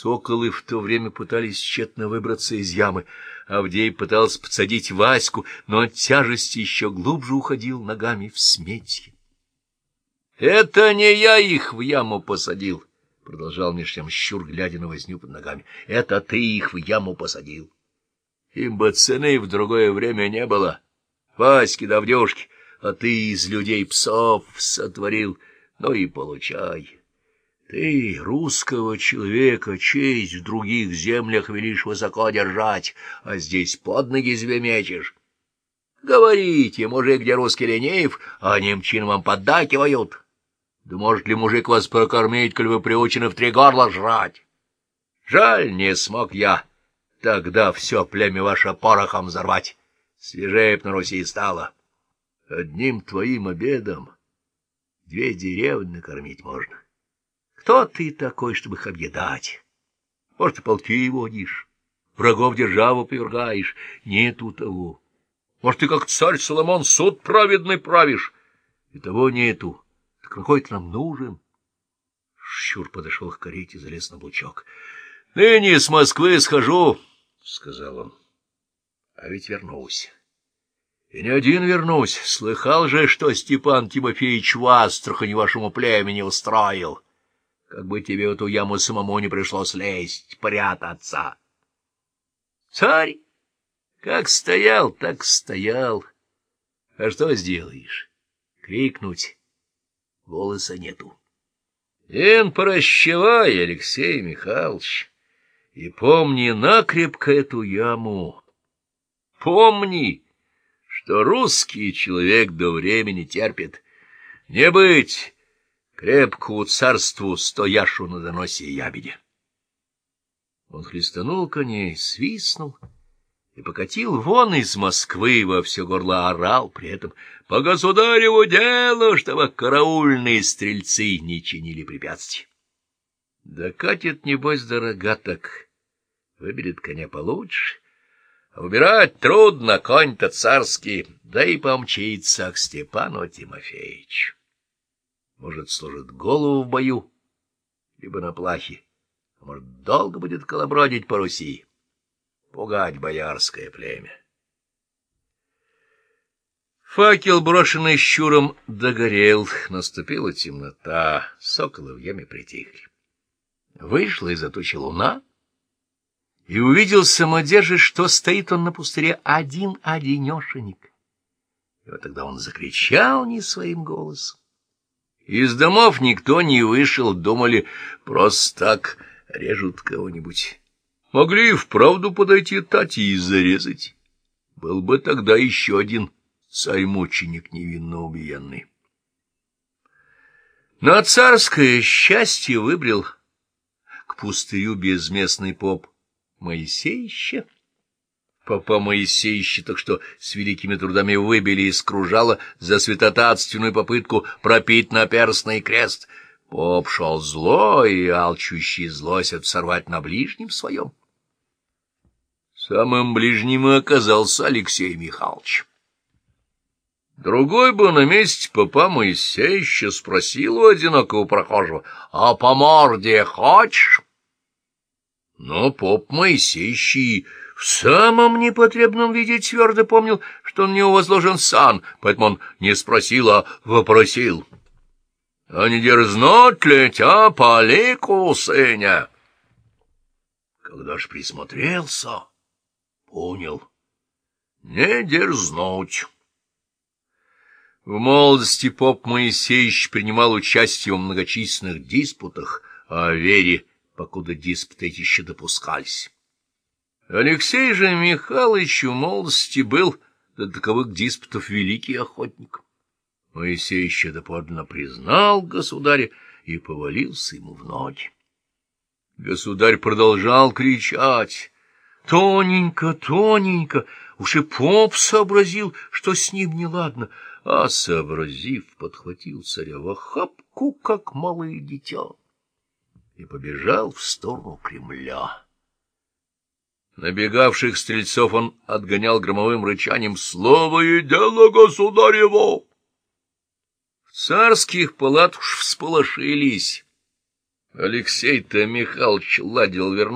Соколы в то время пытались тщетно выбраться из ямы. Авдей пытался подсадить Ваську, но от тяжести еще глубже уходил ногами в сметье. — Это не я их в яму посадил, — продолжал меж тем щур, глядя на возню под ногами. — Это ты их в яму посадил. Им бы цены в другое время не было. Васьки да Авдюшки, а ты из людей псов сотворил, ну и получай. Ты, русского человека, честь в других землях велишь высоко держать, а здесь под ноги себе мечешь. Говорите, мужик, где русский ленив, а немчин вам поддакивают. Да может ли мужик вас прокормить, коль вы приучены в три горла жрать? Жаль, не смог я тогда все племя ваше порохом взорвать. Свежее б на Руси стало. Одним твоим обедом две деревни накормить можно. Кто ты такой, чтобы их объедать? Может, ты полки водишь, врагов державу повергаешь. Нету того. Может, ты, как царь Соломон, суд праведный правишь. И того нету. Так какой ты нам нужен? Щур подошел к карете, залез на блучок. — Ныне с Москвы схожу, — сказал он. — А ведь вернусь. И не один вернусь. Слыхал же, что Степан Тимофеевич в Астрахани вашему племени устроил. — как бы тебе в эту яму самому не пришлось лезть, прятаться. Царь как стоял, так стоял. А что сделаешь? Крикнуть голоса нету. Эн, прощавай, Алексей Михайлович, и помни накрепко эту яму. Помни, что русский человек до времени терпит. Не быть крепкую царству стояшу на доносе ябеде. Он хлестанул коней, свистнул и покатил вон из Москвы во все горло орал, при этом по государеву делу, чтобы караульные стрельцы не чинили препятствий. Да катит, небось, дорога так, выберет коня получше, а убирать трудно, конь-то царский, да и помчится к Степану Тимофеевичу. Может, сложит голову в бою, либо на плахе, а может, долго будет колобродить по Руси, пугать боярское племя. Факел, брошенный щуром, догорел, наступила темнота, соколы в яме притихли. Вышла из-за тучи луна, и увидел самодержец, что стоит он на пустыре один-одинешенек. И вот тогда он закричал не своим голосом. Из домов никто не вышел, думали, просто так режут кого-нибудь. Могли и вправду подойти Тати и зарезать. Был бы тогда еще один царь-мученик невинно убиенный. Но царское счастье выбрал к пустырю безместный поп Моисеище. Папа Моисеище так что с великими трудами выбили из кружала за святотатственную попытку пропить наперстный крест. Поп шел зло и алчущий злость сорвать на ближнем своем. Самым ближним оказался Алексей Михайлович. Другой бы на месте папа Моисеевича спросил у одинокого прохожего, «А по морде хочешь?» Но поп Моисеевич в самом непотребном виде твердо помнил, что на него возложен сан, поэтому он не спросил, а вопросил. — А не дерзнут ли тебя по лику, сыня? Когда ж присмотрелся, понял. Не дерзнуть. В молодости поп Моисеевич принимал участие в многочисленных диспутах о вере, покуда эти еще допускались. Алексей же Михайлович в молодости был до таковых диспутов великий охотник. Моисей еще доподлинно признал государя и повалился ему в ноги. Государь продолжал кричать. Тоненько, тоненько, уж и поп сообразил, что с ним неладно, а, сообразив, подхватил царя в охапку, как малое дитя, и побежал в сторону Кремля. Набегавших стрельцов он отгонял громовым рычанием «Слово и дело государево!» В царских палат уж всполошились. Алексей-то Михайлович ладил вернуться.